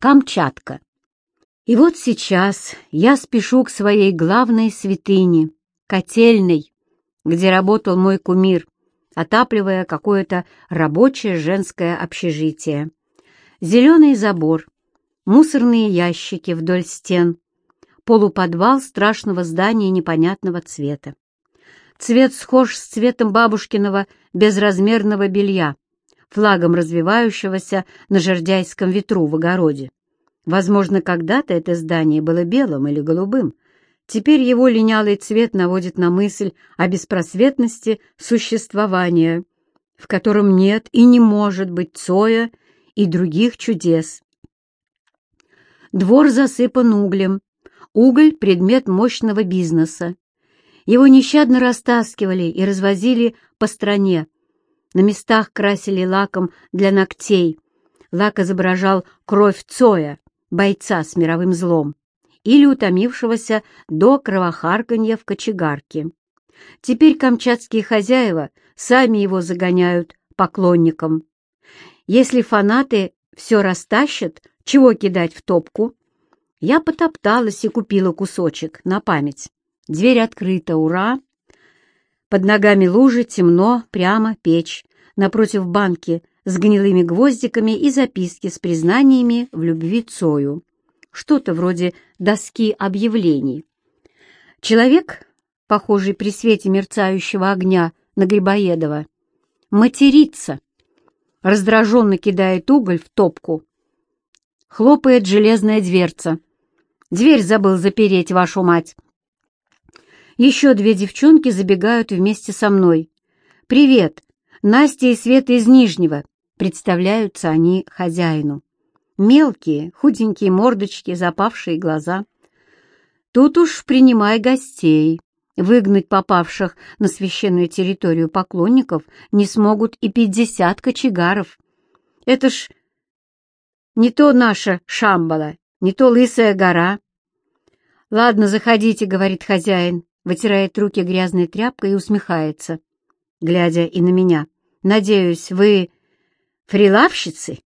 Камчатка. И вот сейчас я спешу к своей главной святыне, котельной, где работал мой кумир, отапливая какое-то рабочее женское общежитие. Зеленый забор, мусорные ящики вдоль стен, полуподвал страшного здания непонятного цвета. Цвет схож с цветом бабушкиного безразмерного белья, флагом развивающегося на жердяйском ветру в огороде. Возможно, когда-то это здание было белым или голубым. Теперь его линялый цвет наводит на мысль о беспросветности существования, в котором нет и не может быть Цоя и других чудес. Двор засыпан углем. Уголь — предмет мощного бизнеса. Его нещадно растаскивали и развозили по стране. На местах красили лаком для ногтей. Лак изображал кровь Цоя, бойца с мировым злом, или утомившегося до кровохарканья в кочегарке. Теперь камчатские хозяева сами его загоняют поклонникам. Если фанаты все растащат, чего кидать в топку? Я потопталась и купила кусочек на память. Дверь открыта, ура! Под ногами лужи, темно, прямо печь. Напротив банки с гнилыми гвоздиками и записки с признаниями в любви Цою. Что-то вроде доски объявлений. Человек, похожий при свете мерцающего огня на Грибоедова, матерится, раздраженно кидает уголь в топку. Хлопает железная дверца. Дверь забыл запереть, вашу мать. Еще две девчонки забегают вместе со мной. «Привет! Настя и Света из Нижнего!» Представляются они хозяину. Мелкие, худенькие мордочки, запавшие глаза. Тут уж принимай гостей. Выгнать попавших на священную территорию поклонников не смогут и пятьдесят кочегаров. Это ж не то наша Шамбала, не то Лысая гора. «Ладно, заходите», — говорит хозяин, вытирает руки грязной тряпкой и усмехается, глядя и на меня. «Надеюсь, вы Фрилавщицы?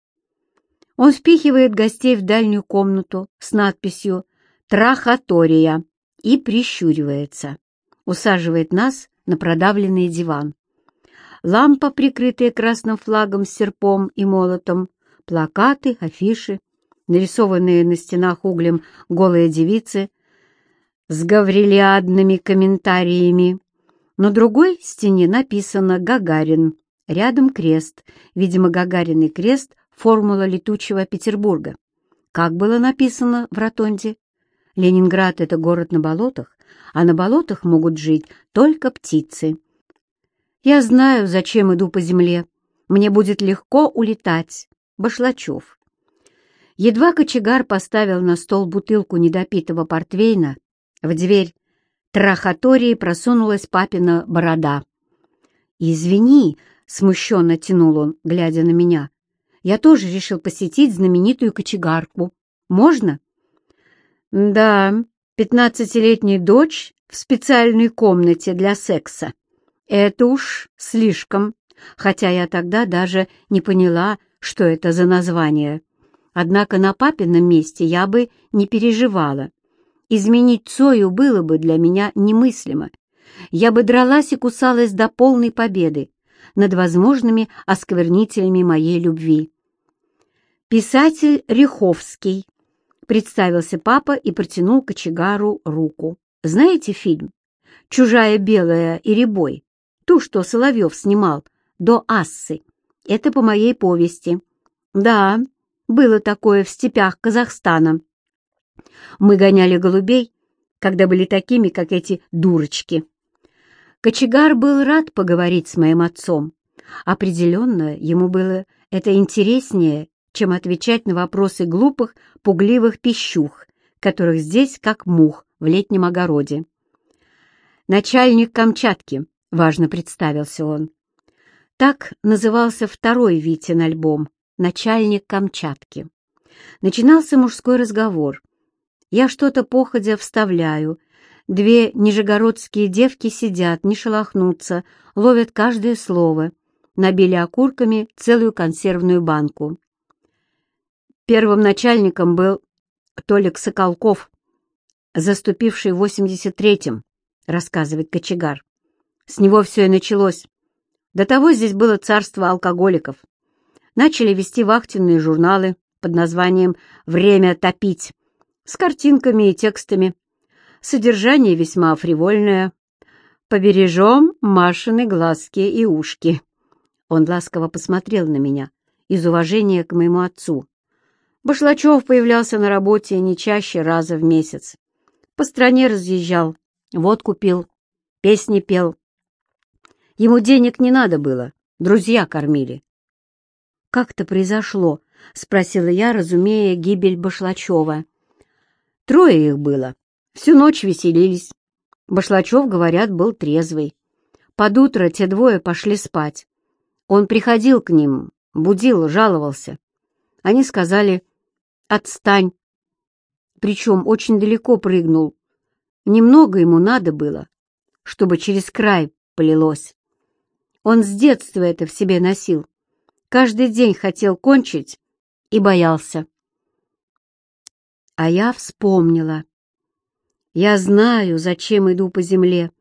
Он впихивает гостей в дальнюю комнату с надписью «Трахатория» и прищуривается. Усаживает нас на продавленный диван. Лампа, прикрытая красным флагом с серпом и молотом, плакаты, афиши, нарисованные на стенах углем голые девицы с гаврилиадными комментариями. На другой стене написано «Гагарин», Рядом крест, видимо, Гагарин крест, формула летучего Петербурга. Как было написано в ротонде? Ленинград — это город на болотах, а на болотах могут жить только птицы. Я знаю, зачем иду по земле. Мне будет легко улетать. Башлачев. Едва кочегар поставил на стол бутылку недопитого портвейна, в дверь трахатории просунулась папина борода. «Извини, — смущенно тянул он, глядя на меня. «Я тоже решил посетить знаменитую кочегарку. Можно?» «Да, пятнадцатилетняя дочь в специальной комнате для секса. Это уж слишком, хотя я тогда даже не поняла, что это за название. Однако на папином месте я бы не переживала. Изменить Цою было бы для меня немыслимо. Я бы дралась и кусалась до полной победы, над возможными осквернителями моей любви. «Писатель Риховский», — представился папа и протянул кочегару руку. «Знаете фильм? «Чужая белая и ребой», ту, что Соловьев снимал, до Ассы. Это по моей повести. Да, было такое в степях Казахстана. Мы гоняли голубей, когда были такими, как эти дурочки. Кочегар был рад поговорить с моим отцом. Определенно, ему было это интереснее, чем отвечать на вопросы глупых, пугливых пищух, которых здесь как мух в летнем огороде. «Начальник Камчатки», — важно представился он. Так назывался второй Витин альбом «Начальник Камчатки». Начинался мужской разговор. Я что-то походя вставляю — Две нижегородские девки сидят, не шелохнутся, ловят каждое слово. Набили окурками целую консервную банку. Первым начальником был Толик Соколков, заступивший в 83-м, рассказывает кочегар. С него все и началось. До того здесь было царство алкоголиков. Начали вести вахтенные журналы под названием «Время топить» с картинками и текстами. Содержание весьма фривольное. «Побережем Машины глазки и ушки». Он ласково посмотрел на меня из уважения к моему отцу. Башлачев появлялся на работе не чаще раза в месяц. По стране разъезжал, водку пил, песни пел. Ему денег не надо было, друзья кормили. «Как это произошло?» — спросила я, разумея гибель Башлачева. «Трое их было. Всю ночь веселились. Башлачев, говорят, был трезвый. Под утро те двое пошли спать. Он приходил к ним, будил, жаловался. Они сказали «Отстань!» Причем очень далеко прыгнул. Немного ему надо было, чтобы через край полилось. Он с детства это в себе носил. Каждый день хотел кончить и боялся. А я вспомнила. Я знаю, зачем иду по земле.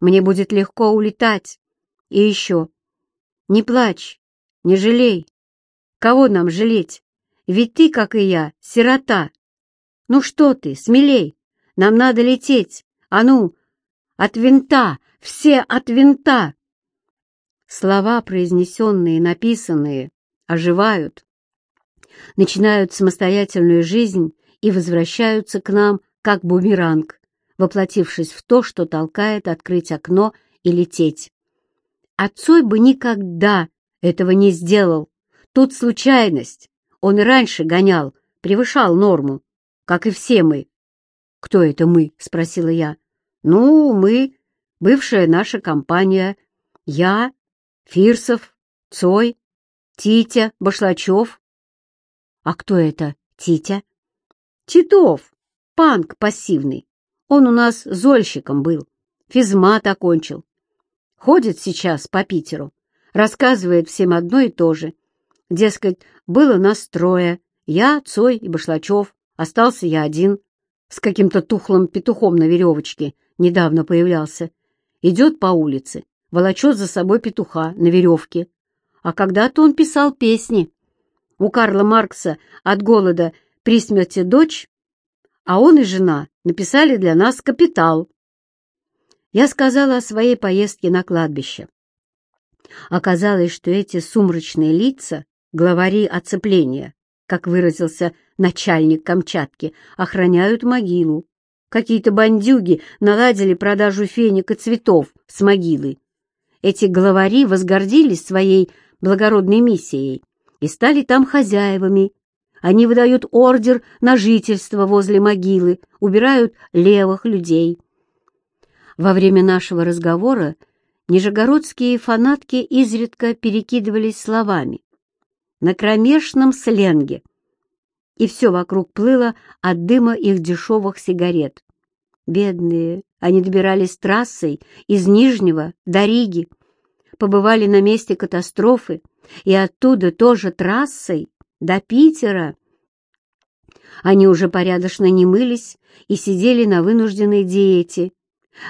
Мне будет легко улетать. И еще. Не плачь, не жалей. Кого нам жалеть? Ведь ты, как и я, сирота. Ну что ты, смелей, нам надо лететь. А ну, от винта, все от винта. Слова, произнесенные, написанные, оживают, начинают самостоятельную жизнь и возвращаются к нам, как бумеранг, воплотившись в то, что толкает открыть окно и лететь. Отцой бы никогда этого не сделал. Тут случайность. Он и раньше гонял, превышал норму, как и все мы. «Кто это мы?» — спросила я. «Ну, мы, бывшая наша компания. Я, Фирсов, Цой, Титя, Башлачев». «А кто это, Титя?» «Титов, панк пассивный. Он у нас зольщиком был, физмат окончил. Ходит сейчас по Питеру, рассказывает всем одно и то же. Дескать, было нас трое, я, Цой и Башлачев, остался я один, с каким-то тухлым петухом на веревочке, недавно появлялся. Идет по улице, волочет за собой петуха на веревке. А когда-то он писал песни. У Карла Маркса от голода при смерти дочь, а он и жена написали для нас «Капитал». Я сказала о своей поездке на кладбище. Оказалось, что эти сумрачные лица — главари оцепления, как выразился начальник Камчатки, охраняют могилу. Какие-то бандюги наладили продажу феника цветов с могилы. Эти главари возгордились своей благородной миссией и стали там хозяевами. Они выдают ордер на жительство возле могилы, убирают левых людей. Во время нашего разговора нижегородские фанатки изредка перекидывались словами. На кромешном сленге. И все вокруг плыло от дыма их дешевых сигарет. Бедные, они добирались трассой из Нижнего до Риги, побывали на месте катастрофы и оттуда тоже трассой до Питера. Они уже порядочно не мылись и сидели на вынужденной диете,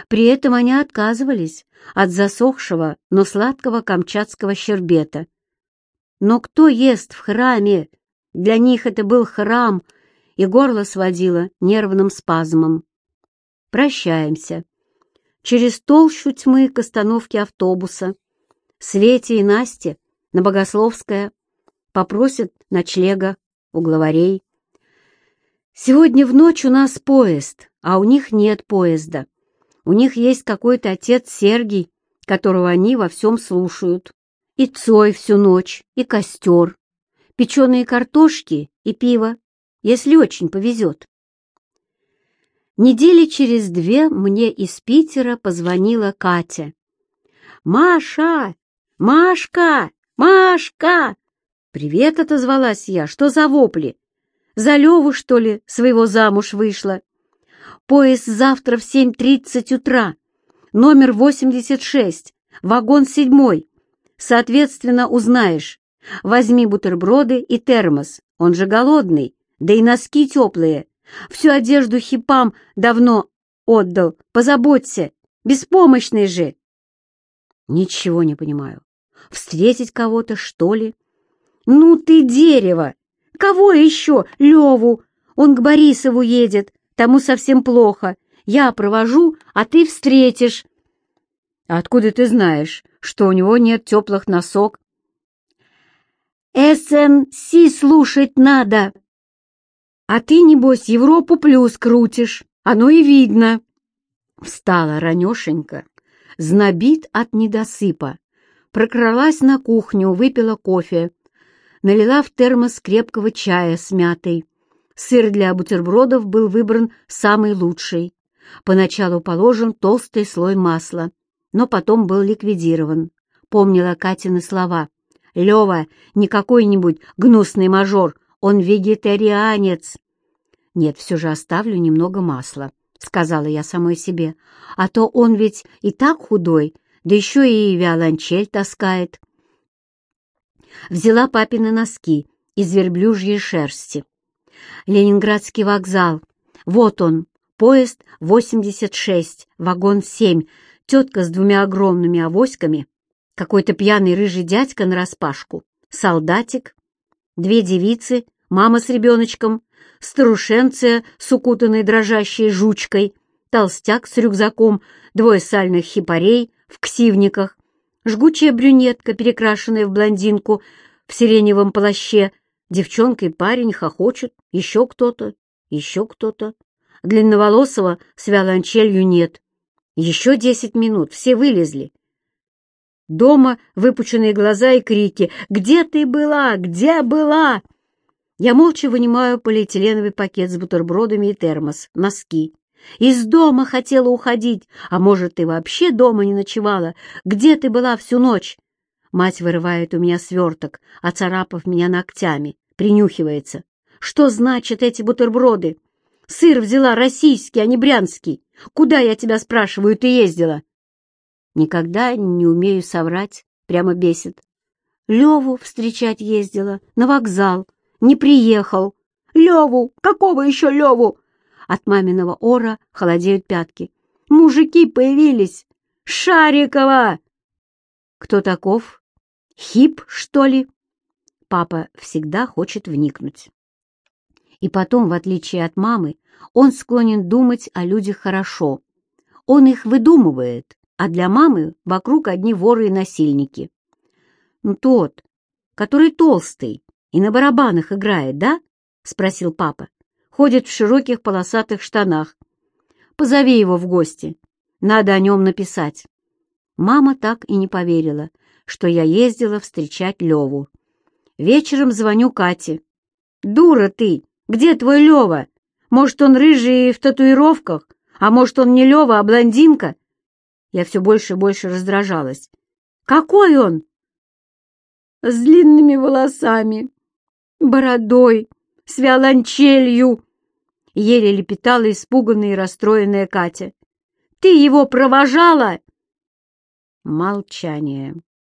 при этом они отказывались от засохшего, но сладкого камчатского щербета. Но кто ест в храме? Для них это был храм, и горло сводило нервным спазмом. Прощаемся. Через толщу тьмы к остановке автобуса. Свете и Насте на Богословское попросят ночлега главарей. Сегодня в ночь у нас поезд, а у них нет поезда. У них есть какой-то отец Сергий, которого они во всем слушают. И Цой всю ночь, и костер, печеные картошки и пиво, если очень повезет. Недели через две мне из Питера позвонила Катя. «Маша! Машка! Машка!» «Привет!» — отозвалась я. «Что за вопли? За Леву, что ли, своего замуж вышла?» Поезд завтра в 7.30 утра. Номер 86, вагон 7. Соответственно, узнаешь. Возьми бутерброды и термос. Он же голодный, да и носки теплые. Всю одежду хипам давно отдал. Позаботься, беспомощный же. Ничего не понимаю. Встретить кого-то, что ли? Ну ты дерево! Кого еще? Леву. Он к Борисову едет, тому совсем плохо. Я провожу, а ты встретишь. Откуда ты знаешь, что у него нет теплых носок? СНС слушать надо. А ты, небось, Европу плюс крутишь, оно и видно. Встала ранешенько, знобит от недосыпа, прокралась на кухню, выпила кофе, налила в термос крепкого чая с мятой. Сыр для бутербродов был выбран самый лучший. Поначалу положен толстый слой масла, но потом был ликвидирован. Помнила Катины слова. «Лева не какой-нибудь гнусный мажор, он вегетарианец». «Нет, все же оставлю немного масла», — сказала я самой себе. «А то он ведь и так худой, да еще и виолончель таскает». Взяла папины носки из верблюжьей шерсти. Ленинградский вокзал. Вот он, поезд 86, вагон 7, тетка с двумя огромными авоськами, какой-то пьяный рыжий дядька нараспашку, солдатик, две девицы, мама с ребеночком, старушенция с укутанной дрожащей жучкой, толстяк с рюкзаком, двое сальных хипарей в ксивниках, жгучая брюнетка, перекрашенная в блондинку в сиреневом плаще, девчонка и парень хохочут, еще кто-то, еще кто-то. Длинноволосого с виолончелью нет. Еще десять минут, все вылезли. Дома выпученные глаза и крики «Где ты была? Где была?» Я молча вынимаю полиэтиленовый пакет с бутербродами и термос, носки. Из дома хотела уходить, а может, ты вообще дома не ночевала? Где ты была всю ночь? Мать вырывает у меня сверток, оцарапав меня ногтями, принюхивается. Что значат эти бутерброды? Сыр взяла российский, а не брянский. Куда, я тебя спрашиваю, ты ездила? Никогда не умею соврать, прямо бесит. Леву встречать ездила, на вокзал. Не приехал. Леву! Какого еще Леву? От маминого ора холодеют пятки. Мужики появились! Шарикова! Кто таков? Хип, что ли? Папа всегда хочет вникнуть. И потом, в отличие от мамы, он склонен думать о людях хорошо. Он их выдумывает, а для мамы вокруг одни воры и насильники. «Ну, тот, который толстый и на барабанах играет, да?» — спросил папа. «Ходит в широких полосатых штанах. Позови его в гости. Надо о нем написать». Мама так и не поверила, что я ездила встречать Леву. Вечером звоню Кате. «Дура ты! Где твой Лева? Может, он рыжий и в татуировках? А может, он не Лева, а блондинка?» Я все больше и больше раздражалась. «Какой он?» «С длинными волосами, бородой, с виолончелью!» Еле лепетала испуганная и расстроенная Катя. «Ты его провожала?» Молчание.